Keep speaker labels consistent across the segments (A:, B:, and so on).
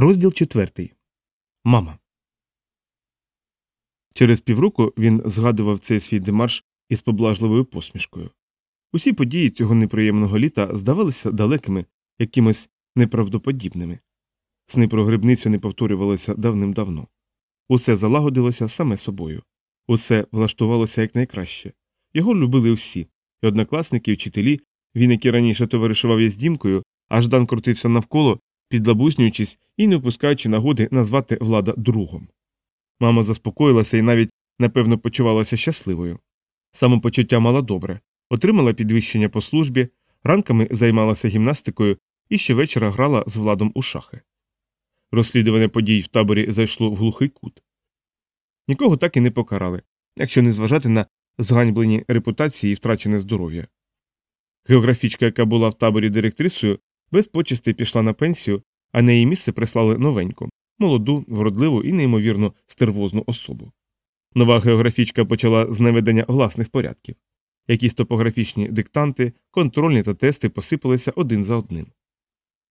A: Розділ четвертий. Мама. Через півроку він згадував цей свій демарш із поблажливою посмішкою. Усі події цього неприємного літа здавалися далекими, якимось неправдоподібними. Сни про грибницю не повторювалися давним-давно. Усе залагодилося саме собою, усе влаштувалося якнайкраще. Його любили всі і однокласники, і вчителі, він, який раніше товаришував із дімкою, аж дан крутився навколо, підлабуснюючись і не впускаючи нагоди назвати влада другом. Мама заспокоїлася і навіть, напевно, почувалася щасливою. Самопочуття мала добре, отримала підвищення по службі, ранками займалася гімнастикою і щовечора грала з владом у шахи. Розслідування подій в таборі зайшло в глухий кут. Нікого так і не покарали, якщо не зважати на зганьблені репутації і втрачене здоров'я. Географічка, яка була в таборі директрисою, без почести пішла на пенсію, а на її місце прислали новеньку, молоду, вродливу і неймовірно стервозну особу. Нова географічка почала з наведення власних порядків. Якісь топографічні диктанти, контрольні та тести посипалися один за одним.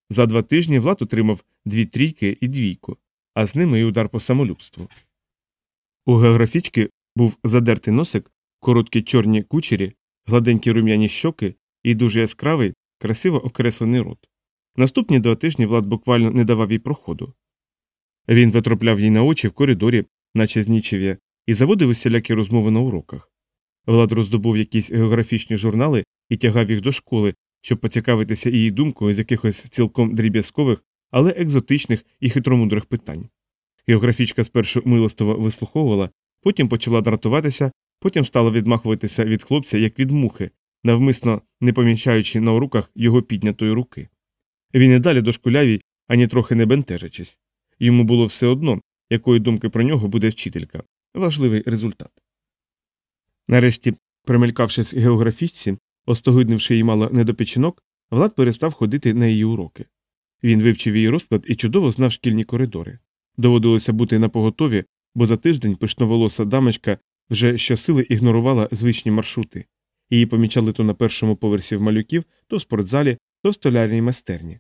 A: За два тижні Влад отримав дві трійки і двійку, а з ними й удар по самолюбству. У географічки був задертий носик, короткі чорні кучері, гладенькі рум'яні щоки і дуже яскравий, красиво окреслений рот. Наступні два тижні Влад буквально не давав їй проходу. Він потрапляв їй на очі в коридорі, наче знічев'я, і заводив усілякі розмови на уроках. Влад роздобув якісь географічні журнали і тягав їх до школи, щоб поцікавитися її думкою з якихось цілком дріб'язкових, але екзотичних і хитромудрих питань. Географічка спершу милостово вислуховувала, потім почала дратуватися, потім стала відмахуватися від хлопця, як від мухи, навмисно не помічаючи на уроках його піднятої руки. Він і далі дошкулявій, ані трохи не бентежачись. Йому було все одно, якої думки про нього буде вчителька важливий результат. Нарешті, примелькавшись географічці, остогиднивши її мало недопечінок, Влад перестав ходити на її уроки. Він вивчив її розклад і чудово знав шкільні коридори. Доводилося бути на поготові, бо за тиждень пишноволоса дамочка вже щосили ігнорувала звичні маршрути. Її помічали то на першому поверсі в малюків, то в спортзалі, то в столярній майстерні.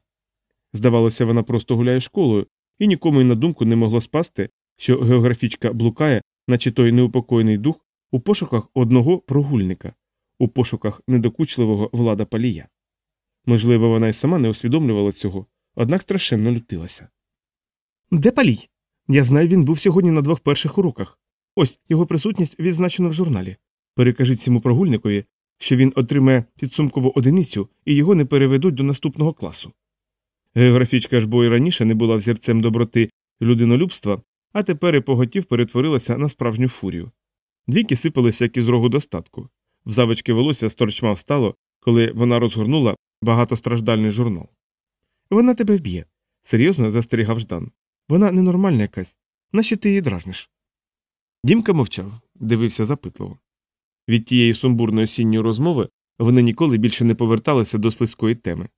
A: Здавалося, вона просто гуляє школою, і нікому й на думку не могло спасти, що географічка блукає, наче той неупокоєний дух, у пошуках одного прогульника, у пошуках недокучливого влада палія. Можливо, вона й сама не усвідомлювала цього, однак страшенно лютилася. Де палій? Я знаю, він був сьогодні на двох перших уроках. Ось його присутність відзначена в журналі. Перекажіть цьому прогульникові, що він отримає підсумкову одиницю і його не переведуть до наступного класу. Географічка ж бо й раніше не була взірцем доброти людинолюбства, а тепер і поготів перетворилася на справжню фурію. Двійки сипалися, як із рогу достатку. В завички волосся сторчма встало, коли вона розгорнула багатостраждальний журнал. Вона тебе вб'є, серйозно застерігав Ждан. Вона ненормальна якась. Нащо ти її дражниш? Дімка мовчав, дивився запитливо. Від тієї сумбурної осінньої розмови вони ніколи більше не поверталися до слизької теми.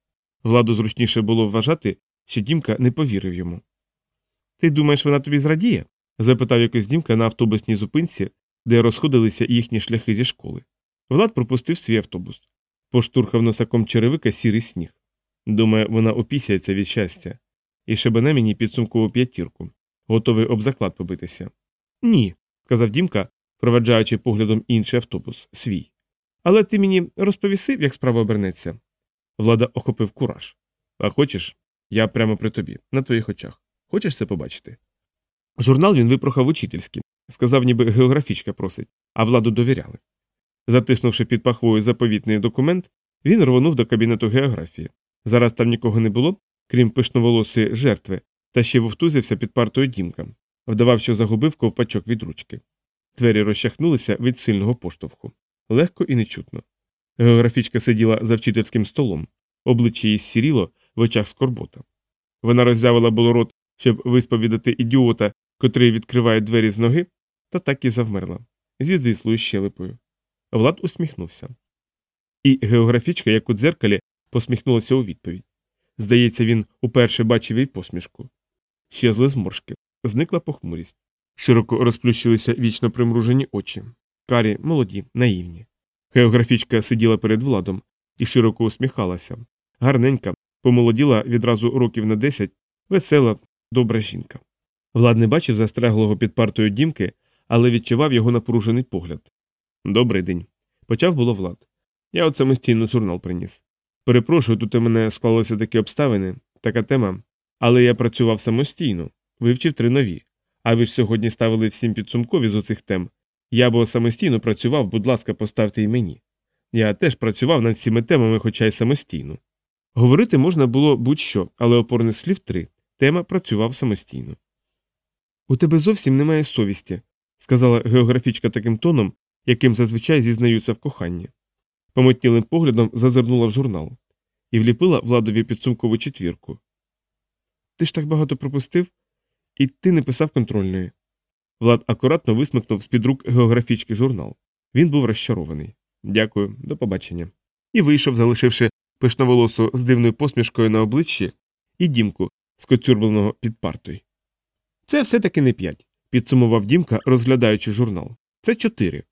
A: Владу зручніше було вважати, що Дімка не повірив йому. Ти думаєш, вона тобі зрадіє? запитав якось Дімка на автобусній зупинці, де розходилися їхні шляхи зі школи. Влад пропустив свій автобус. Поштурхав носаком черевика сірий сніг. Думає, вона опісяється від щастя. І шебене мені підсумкову п'ятірку, готовий об заклад побитися. Ні, сказав Дімка, проведжаючи поглядом інший автобус, свій. Але ти мені розповісив, як справа обернеться. Влада охопив кураж. А хочеш, я прямо при тобі, на твоїх очах. Хочеш це побачити? Журнал він випрохав учительський, сказав, ніби географічка просить, а владу довіряли. Затиснувши під пахвою заповітний документ, він рвонув до кабінету географії. Зараз там нікого не було, крім пишноволосої жертви, та ще вовтузився під партою дімка, вдавав, що загубив ковпачок від ручки. Двері розчахнулися від сильного поштовху. Легко і нечутно. Географічка сиділа за вчительським столом, обличчя її сіріло в очах скорбота. Вона роззявила було рот, щоб висповідати ідіота, котрий відкриває двері з ноги, та так і завмерла зі звіслою щелепою. Влад усміхнувся. І географічка, як у дзеркалі, посміхнулася у відповідь. Здається, він уперше бачив їй посмішку. Щезли зморшки, зникла похмурість. Широко розплющилися вічно примружені очі. Карі, молоді, наївні. Географічка сиділа перед владом і широко усміхалася. Гарненька, помолоділа відразу років на десять, весела, добра жінка. Влад не бачив застряглого під партою дімки, але відчував його напружений погляд. Добрий день. Почав було Влад. Я от самостійно журнал приніс. Перепрошую, тут у мене склалися такі обставини, така тема, але я працював самостійно, вивчив три нові. А ви ж сьогодні ставили всім підсумкові з оцих тем. Я бо самостійно працював, будь ласка, поставте і мені. Я теж працював над цими темами, хоча й самостійно. Говорити можна було будь-що, але опорних слів три тема працював самостійно. У тебе зовсім немає совісті, сказала географічка таким тоном, яким зазвичай зізнаються в коханні. Помотнілим поглядом зазирнула в журнал і вліпила владові підсумкову четвірку. Ти ж так багато пропустив, і ти не писав контрольної. Влад акуратно висмикнув з під рук географічний журнал. Він був розчарований. Дякую, до побачення. І вийшов, залишивши пишноволосу з дивною посмішкою на обличчі і дімку, скоцюрбленого під партою. Це все таки не п'ять, підсумував Дімка, розглядаючи журнал. Це чотири.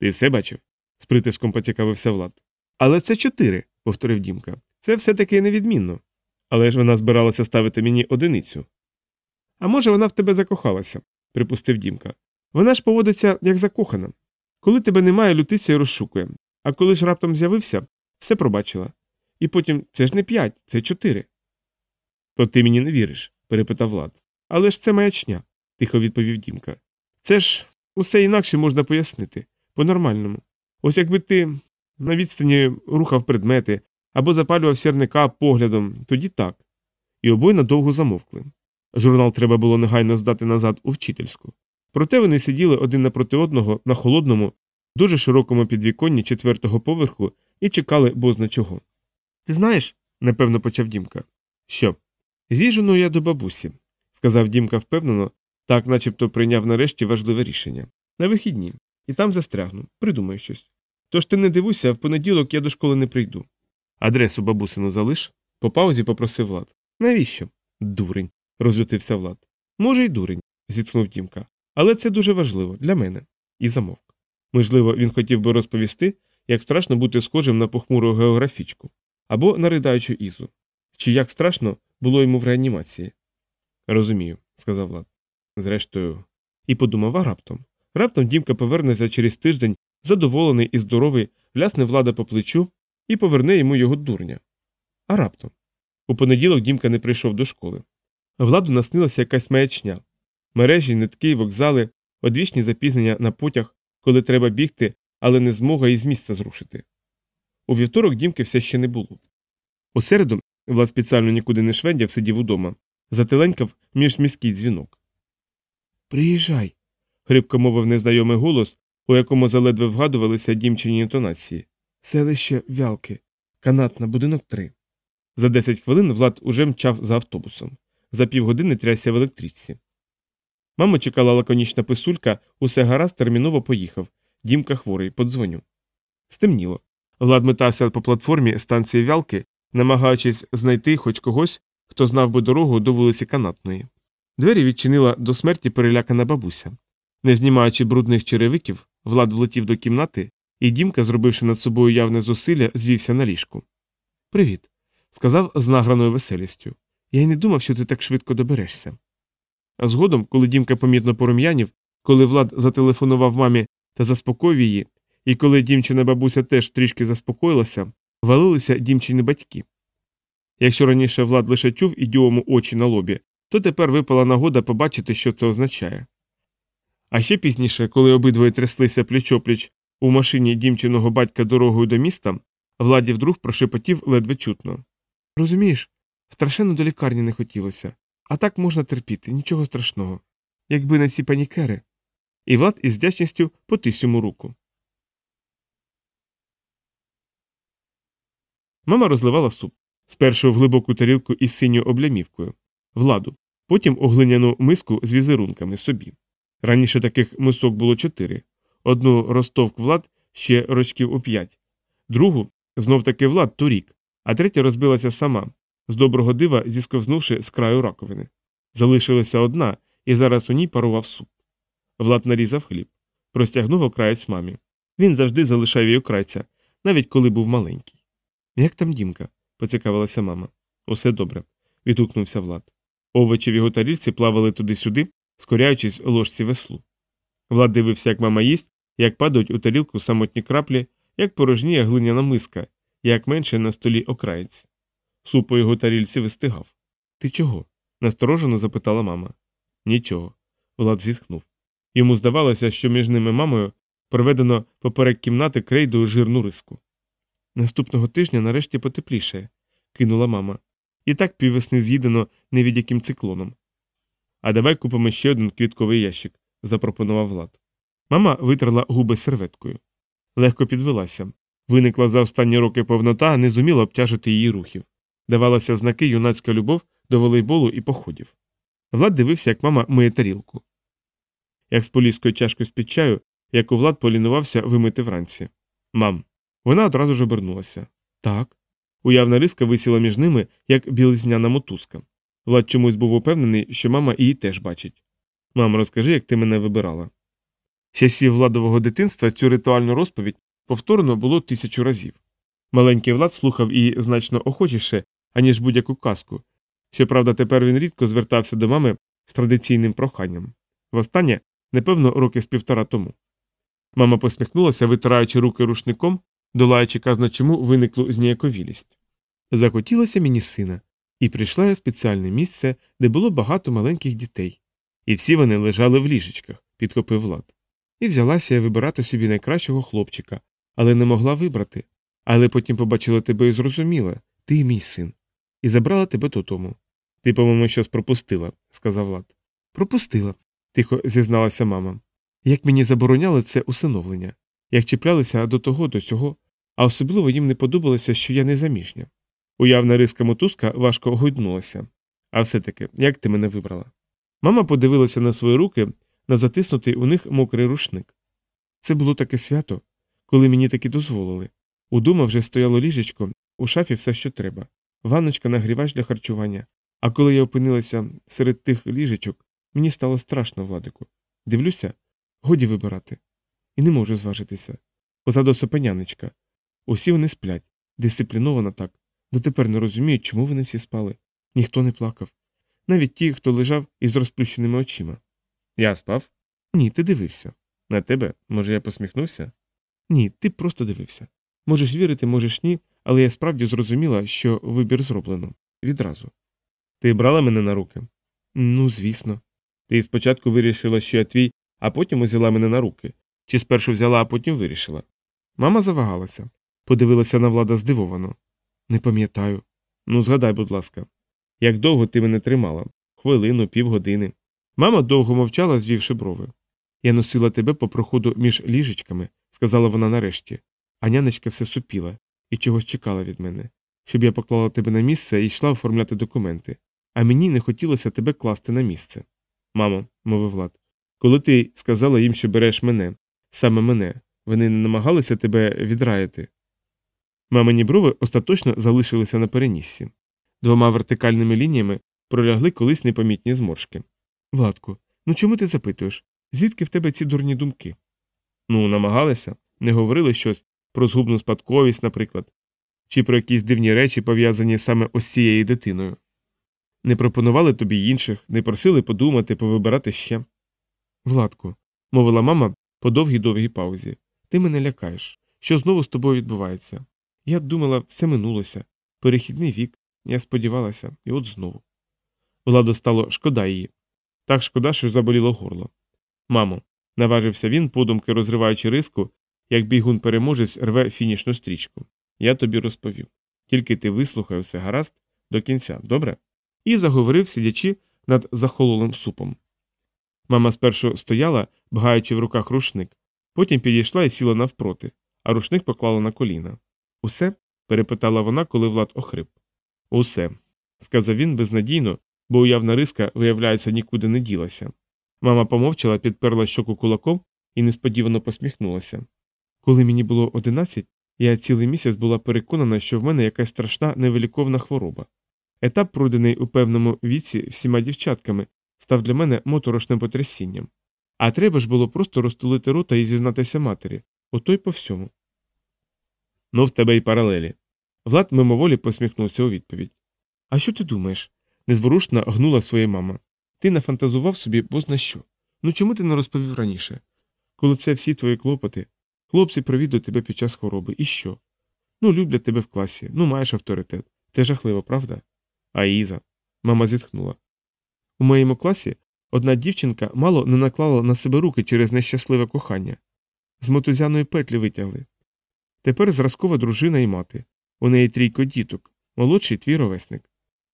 A: Ти все бачив? з притиском поцікавився Влад. Але це чотири, повторив Дімка. Це все таки невідмінно. Але ж вона збиралася ставити мені одиницю. А може, вона в тебе закохалася, припустив Дімка. Вона ж поводиться як закохана. Коли тебе немає, лютиця і розшукує. А коли ж раптом з'явився, все пробачила. І потім це ж не п'ять, це чотири. То ти мені не віриш, перепитав Влад. Але ж це маячня, тихо відповів Дімка. Це ж усе інакше можна пояснити, по-нормальному. Ось якби ти на відстані рухав предмети або запалював сірника поглядом, тоді так. І обоє надовго замовкли. Журнал треба було негайно здати назад у вчительську. Проте вони сиділи один напроти одного на холодному, дуже широкому підвіконні четвертого поверху і чекали бозна чого. Ти знаєш, напевно, почав Дімка. Що? З'їжджену я до бабусі, сказав Дімка впевнено, так начебто прийняв нарешті важливе рішення. На вихідні, і там застрягну, придумаю щось. Тож ти не дивуйся, в понеділок я до школи не прийду. Адресу бабусину залиш? По паузі попросив Влад. Навіщо? Дурень, розлютився Влад. Може, й дурень, зітхнув Дімка. Але це дуже важливо для мене. І замовк. Можливо, він хотів би розповісти, як страшно бути схожим на похмуру географічку або на ридаючу Ізу. Чи як страшно було йому в реанімації? Розумію, сказав Влад. Зрештою, і подумав, а раптом. Раптом Дімка повернеться через тиждень, задоволений і здоровий, лясне влада по плечу і поверне йому його дурня. А раптом. У понеділок Дімка не прийшов до школи. Владу наснилася якась маячня. Мережі, нитки, вокзали, одвічні запізнення на потяг, коли треба бігти, але не змога із місця зрушити. У вівторок Дімки все ще не було. У середу Влад спеціально нікуди не швендяв, сидів удома, зателенькав міжміський дзвінок. Приїжджай. хрипко мовив незнайомий голос, у якому заледве вгадувалися дімчині інтонації. Селище вялки, канатна, будинок 3. За 10 хвилин Влад уже мчав за автобусом. За півгодини трясся в електричці. Мама чекала лаконічна писулька, усе гаразд, терміново поїхав. Дімка хворий, подзвоню. Стемніло. Влад метався по платформі станції вялки, намагаючись знайти хоч когось, хто знав би дорогу до вулиці Канатної. Двері відчинила до смерті перелякана бабуся. Не знімаючи брудних черевиків, Влад влетів до кімнати, і Дімка, зробивши над собою явне зусилля, звівся на ліжку. Привіт, сказав з награною веселістю. Я й не думав, що ти так швидко доберешся. А згодом, коли Дімка помітно порум'янів, коли Влад зателефонував мамі та заспокоїв її, і коли дімчина бабуся теж трішки заспокоїлася, валилися дімчині батьки. Якщо раніше Влад лише чув ідіому очі на лобі, то тепер випала нагода побачити, що це означає. А ще пізніше, коли обидвоє тряслися пліч-опліч у машині дімчиного батька дорогою до міста, Владі вдруг прошепотів ледве чутно. Розумієш, страшенно до лікарні не хотілося, а так можна терпіти, нічого страшного. Якби не ці панікери. І Влад із вдячністю потис йому руку. Мама розливала суп спершу в глибоку тарілку із синьою облямівкою, владу, потім у глиняну миску з візерунками собі. Раніше таких мисок було чотири одну розтовк влад ще рочків у п'ять, другу знов таки влад торік, а третя розбилася сама, з доброго дива зісковзнувши з краю раковини. Залишилася одна, і зараз у ній парував суп. Влад нарізав хліб, простягнув окраєць мамі. Він завжди залишав її окрайця, навіть коли був маленький. Як там дімка? поцікавилася мама. Усе добре, відгукнувся Влад. Овочі в його тарілці плавали туди-сюди, скоряючись ложці веслу. Влад дивився, як мама їсть, як падають у тарілку самотні краплі, як порожніє глиняна миска, як менше на столі окраєць. Суп у його тарільці вистигав. Ти чого? насторожено запитала мама. Нічого. Влад зітхнув. Йому здавалося, що між ними мамою проведено поперек кімнати крейдою жирну риску. Наступного тижня нарешті потеплішає, кинула мама. І так піввесни з'їдено не від яким циклоном. А давай купимо ще один квітковий ящик, запропонував Влад. Мама витерла губи серветкою. Легко підвелася. Виникла за останні роки повнота, не зуміла обтяжити її рухів. Давалася знаки юнацька любов до волейболу і походів. Влад дивився, як мама миє тарілку. Як з поліською чашкою з-під чаю, яку Влад полінувався вимити вранці. Мам. Вона одразу ж обернулася. Так. Уявна риска висіла між ними, як білизняна мотузка. Влад чомусь був упевнений, що мама її теж бачить. Мам, розкажи, як ти мене вибирала. З часів владового дитинства цю ритуальну розповідь повторено було тисячу разів. Маленький Влад слухав її значно охочіше, аніж будь-яку казку. Щоправда, тепер він рідко звертався до мами з традиційним проханням. Востаннє, непевно, роки з півтора тому. Мама посміхнулася, витираючи руки рушником, долаючи казна чому виниклу зніяковілість. Захотілося мені сина, і прийшла я в спеціальне місце, де було багато маленьких дітей. І всі вони лежали в ліжечках, підхопив Влад. І взялася я вибирати собі найкращого хлопчика, але не могла вибрати. Але потім побачила тебе і зрозуміла ти мій син. І забрала тебе додому. Ти, по-моєму, щось пропустила, сказав Влад. Пропустила, тихо зізналася мама. Як мені забороняли це усиновлення, як чіплялися до того, до сього, а особливо їм не подобалося, що я не заміжня. Уявна риска мотузка важко гойднулася. А все таки, як ти мене вибрала? Мама подивилася на свої руки, на затиснутий у них мокрий рушник. Це було таке свято, коли мені таки дозволили. Удома вже стояло ліжечко, у шафі все, що треба, ванночка нагрівач для харчування. А коли я опинилася серед тих ліжечок, мені стало страшно, Владику. Дивлюся, годі вибирати. І не можу зважитися. Позаду сопеняничка. Усі вони сплять, дисципліновано так. Дотепер не розуміють, чому вони всі спали. Ніхто не плакав. Навіть ті, хто лежав із розплющеними очима. Я спав? Ні, ти дивився. На тебе? Може, я посміхнувся? Ні, ти просто дивився. Можеш вірити, можеш ні, але я справді зрозуміла, що вибір зроблено відразу. Ти брала мене на руки? Ну, звісно. Ти спочатку вирішила, що я твій, а потім узяла мене на руки. Чи спершу взяла, а потім вирішила. Мама завагалася, подивилася на влада здивовано. Не пам'ятаю. Ну, згадай, будь ласка, як довго ти мене тримала? Хвилину, півгодини. Мама довго мовчала, звівши брови. Я носила тебе по проходу між ліжечками, сказала вона нарешті, а нянечка все супіла і чогось чекала від мене, щоб я поклала тебе на місце і йшла оформляти документи, а мені не хотілося тебе класти на місце. Мамо, мовив Влад, коли ти сказала їм, що береш мене, саме мене, вони не намагалися тебе відраяти. Мамині брови остаточно залишилися на переніссі. Двома вертикальними лініями пролягли колись непомітні зморшки. Владку, ну чому ти запитуєш? Звідки в тебе ці дурні думки? Ну, намагалися, не говорили щось про згубну спадковість, наприклад, чи про якісь дивні речі, пов'язані саме ось цією дитиною. Не пропонували тобі інших, не просили подумати, повибирати ще. Владку, мовила мама по довгій довгій паузі, ти мене лякаєш. Що знову з тобою відбувається? Я думала, все минулося. Перехідний вік, я сподівалася, і от знову. Владу стало шкода її. Так шкода, що заболіло горло. Мамо, наважився він, подумки розриваючи риску, як бігун переможець рве фінішну стрічку. Я тобі розповів. Тільки ти вислухай все гаразд до кінця, добре? І заговорив, сидячи над захололим супом. Мама спершу стояла, бгаючи в руках рушник, потім підійшла і сіла навпроти, а рушник поклала на коліна. Усе? перепитала вона, коли Влад охрип. Усе, сказав він безнадійно, бо уявна риска, виявляється, нікуди не ділася. Мама помовчала, підперла щоку кулаком і несподівано посміхнулася. Коли мені було одинадцять, я цілий місяць була переконана, що в мене якась страшна невиліковна хвороба. Етап, пройдений у певному віці всіма дівчатками, став для мене моторошним потрясінням. А треба ж було просто розтулити рота і зізнатися матері, ото й по всьому. Ну, в тебе й паралелі. Влад мимоволі посміхнувся у відповідь. А що ти думаєш? Незворушно гнула своя мама. Ти нафантазував собі бозна що. Ну чому ти не розповів раніше? Коли це всі твої клопоти, хлопці провідують тебе під час хвороби. І що? Ну, люблять тебе в класі, ну маєш авторитет. Це жахливо, правда? А Іза. Мама зітхнула. У моєму класі одна дівчинка мало не наклала на себе руки через нещасливе кохання. З мотузяної петлі витягли. Тепер зразкова дружина і мати. У неї трійко діток, молодший твій ровесник.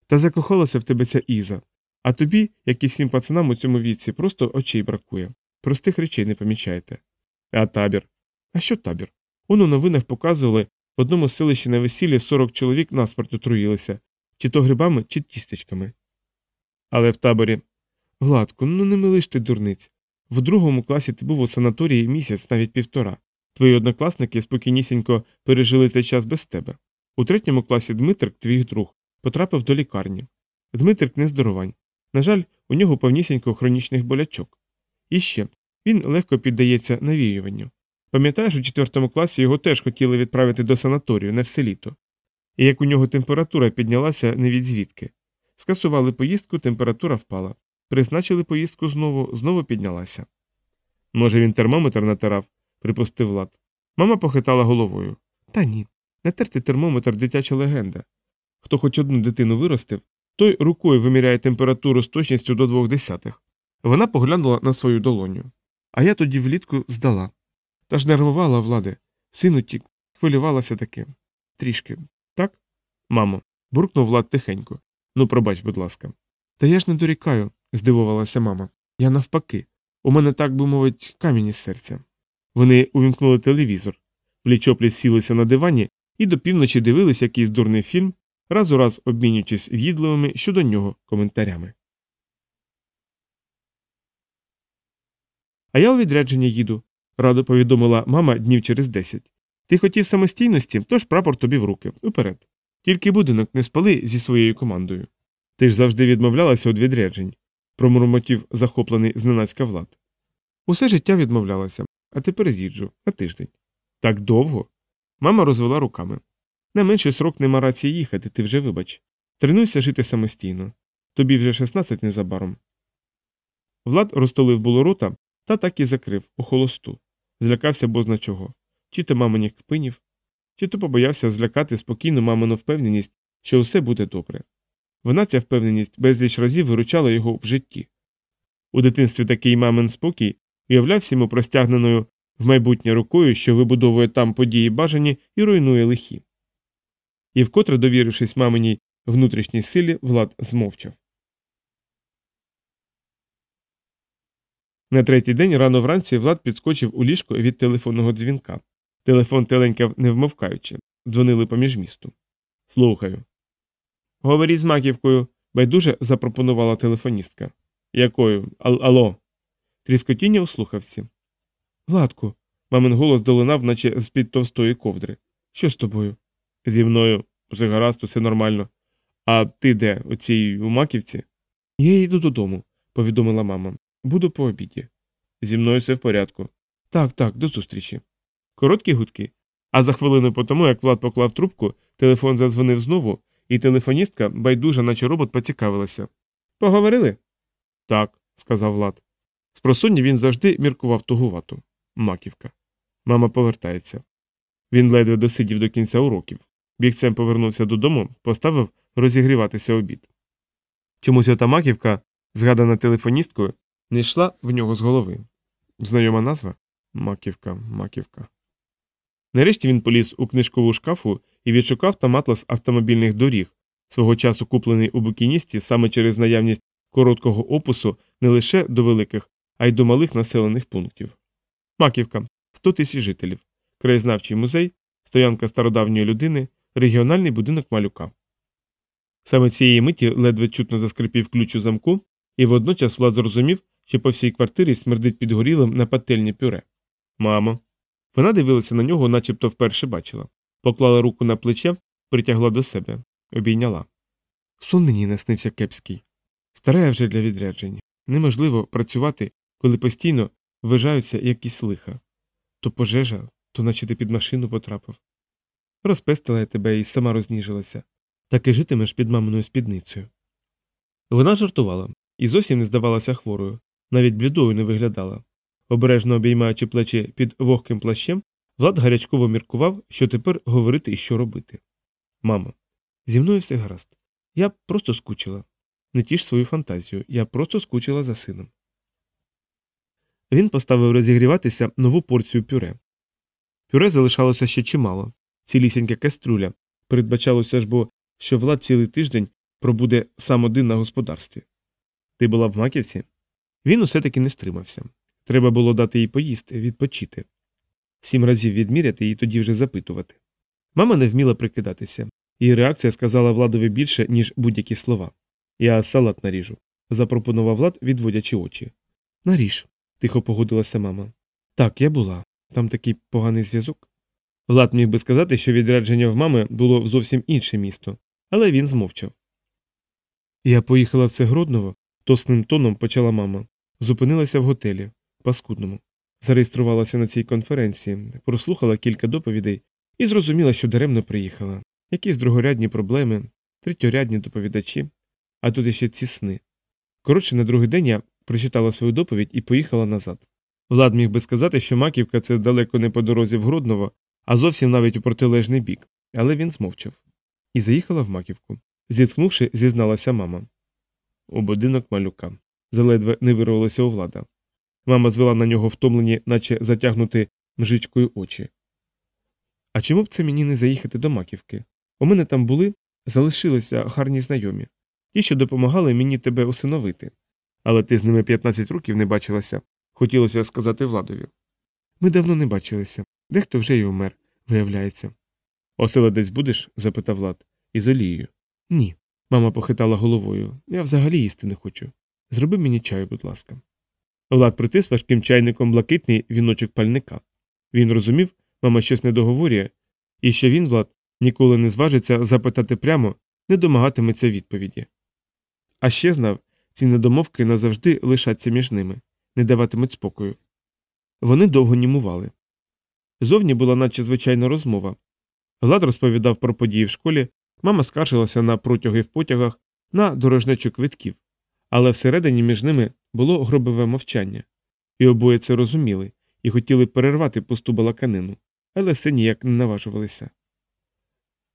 A: Та закохалася в тебе ця Іза. А тобі, як і всім пацанам у цьому віці, просто очей бракує. Простих речей не помічаєте. А табір? А що табір? Он у новинах показували в одному селищі на весіллі 40 чоловік насмерть отруїлися, чи то грибами, чи тістечками. Але в таборі. Гладко, ну не милиш ти дурниць. В другому класі ти був у санаторії місяць, навіть півтора. Твої однокласники спокійнісінько пережили цей час без тебе. У третьому класі Дмитрик, твій друг, потрапив до лікарні. Дмитрик нездоровань. На жаль, у нього повнісінько хронічних болячок. І ще він легко піддається навіюванню. Пам'ятаєш, у четвертому класі його теж хотіли відправити до санаторію на все літо. І як у нього температура піднялася не від звідки. Скасували поїздку, температура впала. Призначили поїздку знову, знову піднялася. Може, він термометр натирав, припустив Влад. Мама похитала головою. Та ні. Натерти термометр дитяча легенда. Хто хоч одну дитину виростив, той рукою виміряє температуру з точністю до двох десятих. Вона поглянула на свою долоню. А я тоді влітку здала. Та ж нервувала влади. Сину тік, хвилювалася таки. Трішки. Так? Мамо, буркнув Влад тихенько. Ну, пробач, будь ласка. Та я ж не дорікаю, здивувалася мама. Я навпаки. У мене, так би мовить, камінь із серця. Вони увімкнули телевізор, пліч-опліч сілися на дивані і до півночі дивились якийсь дурний фільм, раз у раз обмінюючись в'їдливими щодо нього коментарями. А я у відрядження їду, радо повідомила мама днів через десять. Ти хотів самостійності, тож прапор тобі в руки. Уперед. Тільки будинок не спали зі своєю командою. Ти ж завжди відмовлялася від відряджень, промурмотів захоплений зненацька влад. Усе життя відмовлялася, а тепер з'їжджу на тиждень. Так довго? Мама розвела руками. На менший срок нема рації їхати, ти вже вибач. Тренуйся жити самостійно. Тобі вже 16 незабаром. Влад розтолив було рота, та так і закрив у холосту. Злякався бозна чого. Чи то маминих кпинів, чи то побоявся злякати спокійну мамину впевненість, що все буде добре. Вона ця впевненість безліч разів виручала його в житті. У дитинстві такий мамин спокій уявлявся йому простягненою в майбутнє рукою, що вибудовує там події бажані і руйнує лихі. І вкотре, довірившись маминій внутрішній силі, Влад змовчав. На третій день рано вранці Влад підскочив у ліжко від телефонного дзвінка. Телефон теленькав не вмовкаючи, дзвонили поміж місту. Слухаю. Говоріть з маківкою, байдуже запропонувала телефоністка. Якою? Ал Алло. Тріскотіння у слухавці. Владку. Мамин голос долинав, наче з під товстої ковдри. Що з тобою? Зі мною все гаразд, усе нормально. А ти де, у цій у маківці? Я йду додому, повідомила мама. Буду по обіді. Зі мною все в порядку. Так, так, до зустрічі. Короткі гудки. А за хвилину по тому, як Влад поклав трубку, телефон задзвонив знову, і телефоністка, байдужа, наче робот, поцікавилася. Поговорили? Так, сказав Влад. Спросоння він завжди міркував тугувато. Маківка. Мама повертається. Він ледве досидів до кінця уроків. Бігцем повернувся додому, поставив розігріватися обід. Чомусь ота маківка, згадана телефоністкою, не йшла в нього з голови. Знайома назва маківка, маківка. Нарешті він поліз у книжкову шкафу і відшукав там атлас автомобільних доріг, свого часу куплений у букіністі саме через наявність короткого опису не лише до великих, а й до малих населених пунктів. Маківка 100 тисяч жителів, краєзнавчий музей, стоянка стародавньої людини, регіональний будинок малюка. Саме цієї миті ледве чутно заскрипів ключ у замку, і водночас Влад зрозумів, що по всій квартирі смердить підгорілим на пательні пюре. Мамо. Вона дивилася на нього, начебто вперше бачила. Поклала руку на плече, притягла до себе, обійняла. Сон мені наснився кепський. Старая вже для відряджень. Неможливо працювати, коли постійно вважаються якісь лиха. То пожежа, то наче ти під машину потрапив. Розпестила я тебе і сама розніжилася. Так і житимеш під маминою спідницею. Вона жартувала і зовсім не здавалася хворою, навіть блідою не виглядала. Обережно обіймаючи плечі під вогким плащем, Влад гарячково міркував, що тепер говорити і що робити. Мамо, зі мною все гаразд. Я просто скучила. Не тіш свою фантазію, я просто скучила за сином. Він поставив розігріватися нову порцію пюре. Пюре залишалося ще чимало, цілісінька каструля. Передбачалося ж бо, що Влад цілий тиждень пробуде сам один на господарстві. Ти була в маківці? Він усе таки не стримався. Треба було дати їй поїсти, відпочити. Сім разів відміряти і тоді вже запитувати. Мама не вміла прикидатися, її реакція сказала Владові більше, ніж будь-які слова. Я салат наріжу, запропонував Влад, відводячи очі. Наріж, тихо погодилася мама. Так, я була. Там такий поганий зв'язок. Влад міг би сказати, що відрядження в мами було в зовсім інше місто, але він змовчав. Я поїхала в це Гродново, тосним тоном почала мама. Зупинилася в готелі, паскудному. Зареєструвалася на цій конференції, прослухала кілька доповідей і зрозуміла, що даремно приїхала. Якісь другорядні проблеми, третьорядні доповідачі, а тут іще ці сни. Коротше, на другий день я прочитала свою доповідь і поїхала назад. Влад міг би сказати, що маківка це далеко не по дорозі в Гродново, а зовсім навіть у протилежний бік, але він змовчав. І заїхала в маківку. Зітхнувши, зізналася мама. У будинок малюка. Заледве не вирвалося у влада. Мама звела на нього втомлені, наче затягнути мжичкою очі. А чому б це мені не заїхати до маківки? У мене там були, залишилися гарні знайомі, ті, що допомагали мені тебе усиновити. Але ти з ними 15 років не бачилася, хотілося сказати владові. Ми давно не бачилися, дехто вже й умер, виявляється. Оселедець будеш? запитав Влад. Із олією. Ні. Мама похитала головою. Я взагалі їсти не хочу. Зроби мені чаю, будь ласка. Влад притис важким чайником блакитний віночок пальника. Він розумів, мама щось не договорює, і що він, Влад, ніколи не зважиться запитати прямо, не домагатиметься відповіді. А ще знав, ці недомовки назавжди лишаться між ними, не даватимуть спокою. Вони довго німували. Зовні була наче звичайна розмова. Влад розповідав про події в школі, мама скаржилася на протяги в потягах, на дорожнечу квитків, але всередині між ними було гробове мовчання, і обоє це розуміли і хотіли перервати пусту балаканину, але все ніяк не наважувалися.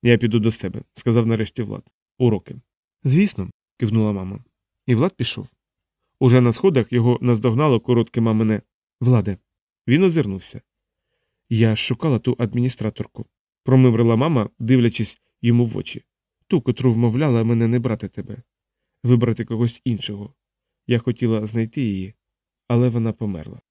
A: Я піду до себе, сказав нарешті Влад. Уроки. Звісно, кивнула мама. І Влад пішов. Уже на сходах його наздогнало коротке мамине Владе. Він озирнувся. Я шукала ту адміністраторку, промимрила мама, дивлячись йому в очі, ту, котру вмовляла мене не брати тебе, вибрати когось іншого. Я хотіла знайти її, але вона померла.